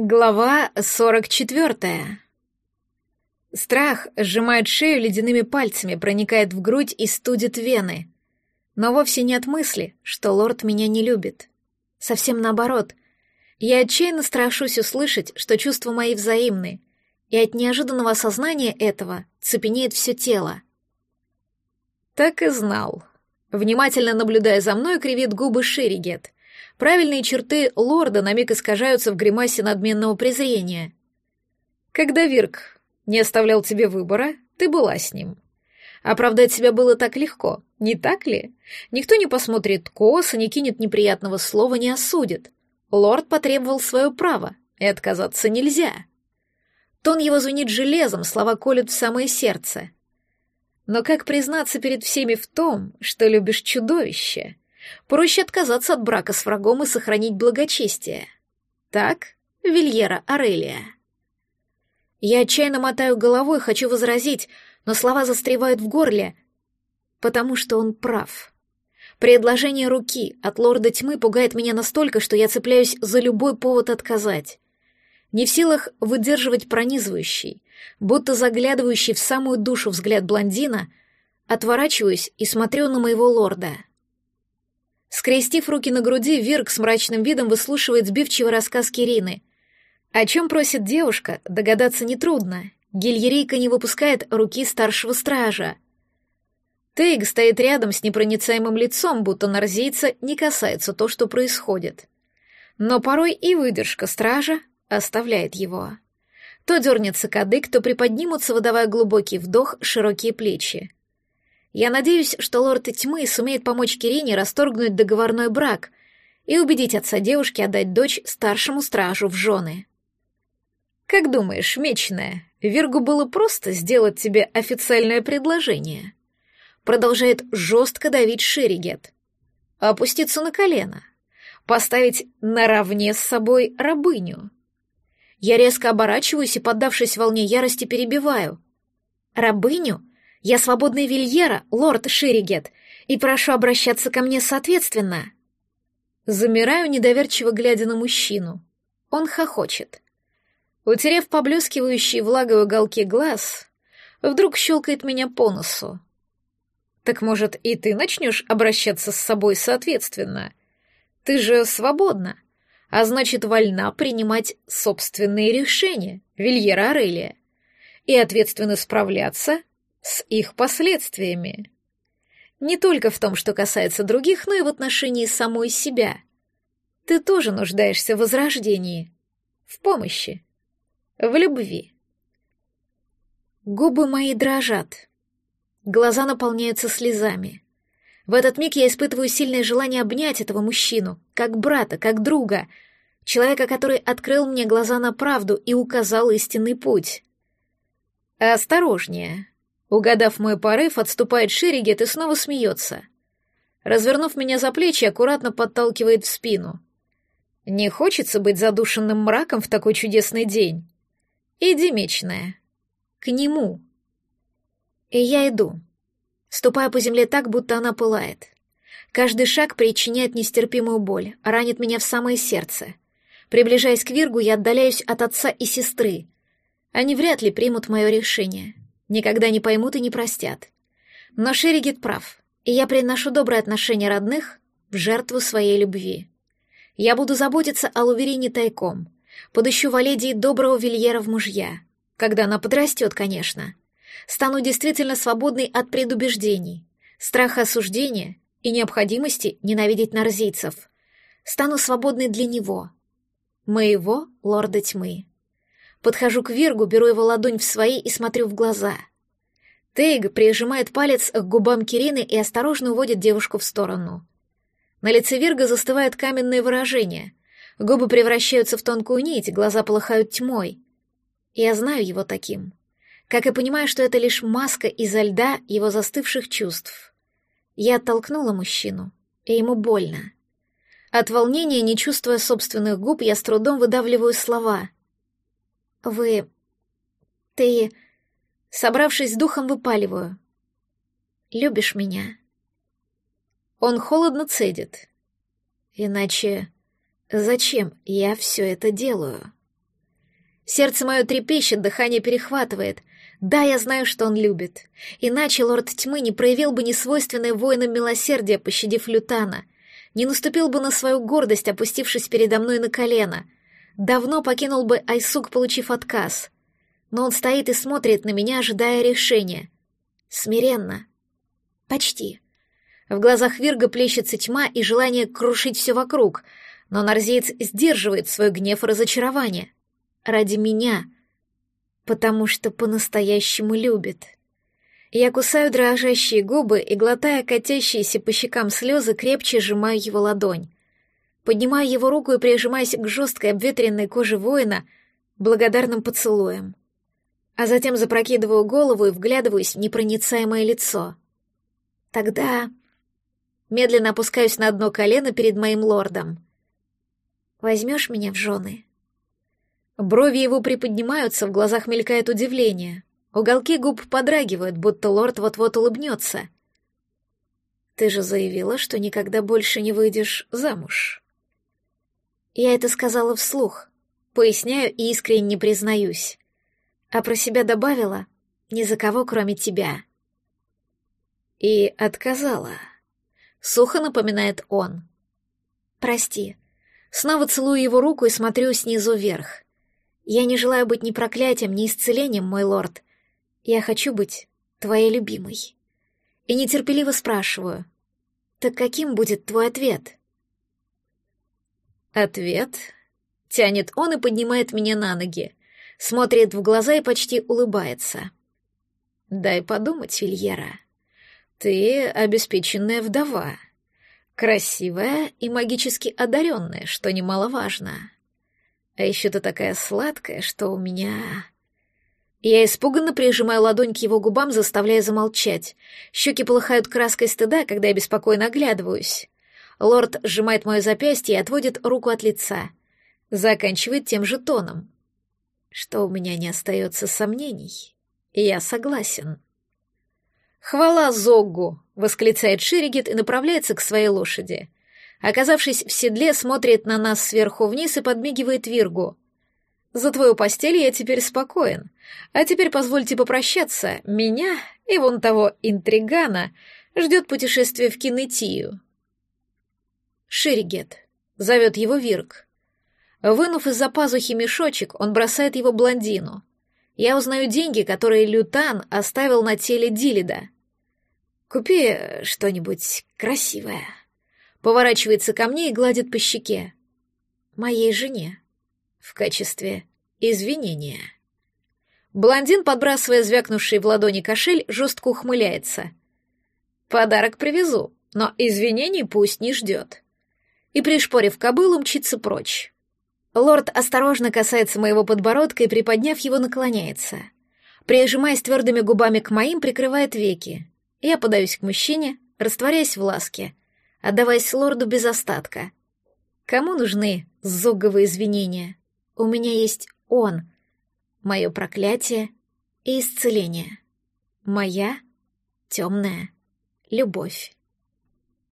Глава 44. Страх сжимает шею ледяными пальцами, проникает в грудь и студит вены. Но вовсе не от мысли, что лорд меня не любит. Совсем наоборот. Я отчаянно страшусь услышать, что чувства мои взаимны, и от неожиданного осознания этого цепенеет все тело. Так и знал. Внимательно наблюдая за мной, кривит губы Шеригет — Правильные черты лорда на миг искажаются в гримасе надменного презрения. Когда Вирк не оставлял тебе выбора, ты была с ним. Оправдать себя было так легко, не так ли? Никто не посмотрит косо, не кинет неприятного слова, не осудит. Лорд потребовал свое право, и отказаться нельзя. Тон его звенит железом, слова колют в самое сердце. Но как признаться перед всеми в том, что любишь чудовище — Проще отказаться от брака с врагом и сохранить благочестие. Так, Вильера Арелия. Я отчаянно мотаю головой, хочу возразить, но слова застревают в горле, потому что он прав. Предложение руки от лорда тьмы пугает меня настолько, что я цепляюсь за любой повод отказать. Не в силах выдерживать пронизывающий, будто заглядывающий в самую душу взгляд блондина, отворачиваюсь и смотрю на моего лорда — Скрестив руки на груди, Вирк с мрачным видом выслушивает сбивчивый рассказ Кирины. О чем просит девушка, догадаться нетрудно. Гильерейка не выпускает руки старшего стража. Тейг стоит рядом с непроницаемым лицом, будто нарзийца не касается то, что происходит. Но порой и выдержка стража оставляет его. То дернется кадык, то приподнимутся, выдавая глубокий вдох, широкие плечи. Я надеюсь, что лорд тьмы сумеет помочь Кирине расторгнуть договорной брак и убедить отца девушки отдать дочь старшему стражу в жены. Как думаешь, мечная, Виргу было просто сделать тебе официальное предложение? Продолжает жестко давить Шеригет. Опуститься на колено. Поставить наравне с собой рабыню. Я резко оборачиваюсь и, поддавшись волне ярости, перебиваю. Рабыню? Я свободный Вильера, лорд Ширигет, и прошу обращаться ко мне соответственно. Замираю, недоверчиво глядя на мужчину. Он хохочет. Утерев поблескивающие влагой уголки глаз, вдруг щелкает меня по носу. Так, может, и ты начнешь обращаться с собой соответственно? Ты же свободна, а значит, вольна принимать собственные решения, Вильера Арелия, и ответственно справляться с их последствиями. Не только в том, что касается других, но и в отношении самой себя. Ты тоже нуждаешься в возрождении, в помощи, в любви. Губы мои дрожат. Глаза наполняются слезами. В этот миг я испытываю сильное желание обнять этого мужчину, как брата, как друга, человека, который открыл мне глаза на правду и указал истинный путь. «Осторожнее», Угадав мой порыв, отступает Шеригет и снова смеется. Развернув меня за плечи, аккуратно подталкивает в спину. Не хочется быть задушенным мраком в такой чудесный день. Иди, мечная. К нему. И я иду. Ступаю по земле так, будто она пылает. Каждый шаг причиняет нестерпимую боль, ранит меня в самое сердце. Приближаясь к Виргу, я отдаляюсь от отца и сестры. Они вряд ли примут мое решение никогда не поймут и не простят. Но Шеригит прав, и я приношу доброе отношение родных в жертву своей любви. Я буду заботиться о Луверине тайком, подыщу Валедии доброго Вильера в мужья, когда она подрастет, конечно. Стану действительно свободной от предубеждений, страха осуждения и необходимости ненавидеть нарзийцев. Стану свободной для него, моего лорда тьмы. Подхожу к Виргу, беру его ладонь в свои и смотрю в глаза. Тейг прижимает палец к губам Кирины и осторожно уводит девушку в сторону. На лице Вирга застывает каменное выражение. Губы превращаются в тонкую нить, глаза полыхают тьмой. Я знаю его таким. Как и понимаю, что это лишь маска изо льда его застывших чувств. Я оттолкнула мужчину, и ему больно. От волнения, не чувствуя собственных губ, я с трудом выдавливаю слова. «Вы... ты...» Собравшись с духом, выпаливаю. «Любишь меня?» Он холодно цедит. «Иначе зачем я все это делаю?» Сердце мое трепещет, дыхание перехватывает. Да, я знаю, что он любит. Иначе лорд тьмы не проявил бы несвойственное воинам милосердия, пощадив Лютана, не наступил бы на свою гордость, опустившись передо мной на колено. Давно покинул бы Айсук, получив отказ. Но он стоит и смотрит на меня, ожидая решения. Смиренно. Почти. В глазах Вирга плещется тьма и желание крушить все вокруг, но нарзеец сдерживает свой гнев и разочарование. Ради меня. Потому что по-настоящему любит. Я кусаю дрожащие губы и, глотая катящиеся по щекам слезы, крепче сжимаю его ладонь. Поднимаю его руку и прижимаюсь к жесткой обветренной коже воина благодарным поцелуем. А затем запрокидываю голову и вглядываюсь в непроницаемое лицо. Тогда медленно опускаюсь на одно колено перед моим лордом. «Возьмешь меня в жены?» Брови его приподнимаются, в глазах мелькает удивление. Уголки губ подрагивают, будто лорд вот-вот улыбнется. «Ты же заявила, что никогда больше не выйдешь замуж». Я это сказала вслух, поясняю и искренне не признаюсь. А про себя добавила «ни за кого, кроме тебя». И отказала. Сухо напоминает он. «Прости». Снова целую его руку и смотрю снизу вверх. Я не желаю быть ни проклятием, ни исцелением, мой лорд. Я хочу быть твоей любимой. И нетерпеливо спрашиваю. Так каким будет твой ответ? Ответ? Тянет он и поднимает меня на ноги. Смотрит в глаза и почти улыбается. Дай подумать, Вильера. Ты обеспеченная вдова. Красивая и магически одаренная, что немаловажно. А еще ты такая сладкая, что у меня... Я испуганно прижимаю ладонь к его губам, заставляя замолчать. Щеки полыхают краской стыда, когда я беспокойно оглядываюсь. Лорд сжимает мое запястье и отводит руку от лица. Заканчивает тем же тоном. Что у меня не остается сомнений. Я согласен. «Хвала Зоггу!» — восклицает Ширигит и направляется к своей лошади. Оказавшись в седле, смотрит на нас сверху вниз и подмигивает Виргу. «За твою постель я теперь спокоен. А теперь позвольте попрощаться. Меня и вон того интригана ждет путешествие в Кинетию». Ширигет. Зовет его Вирг. Вынув из-за пазухи мешочек, он бросает его блондину. Я узнаю деньги, которые Лютан оставил на теле Дилида. «Купи что-нибудь красивое». Поворачивается ко мне и гладит по щеке. Моей жене. В качестве извинения. Блондин, подбрасывая звякнувший в ладони кошель, жестко ухмыляется. «Подарок привезу, но извинений пусть не ждет». И, пришпорив кобылу, мчится прочь. Лорд осторожно касается моего подбородка и, приподняв его, наклоняется. Прижимаясь твердыми губами к моим, прикрывает веки. Я подаюсь к мужчине, растворяясь в ласке, отдаваясь лорду без остатка. Кому нужны зоговые извинения? У меня есть он, мое проклятие и исцеление. Моя темная любовь.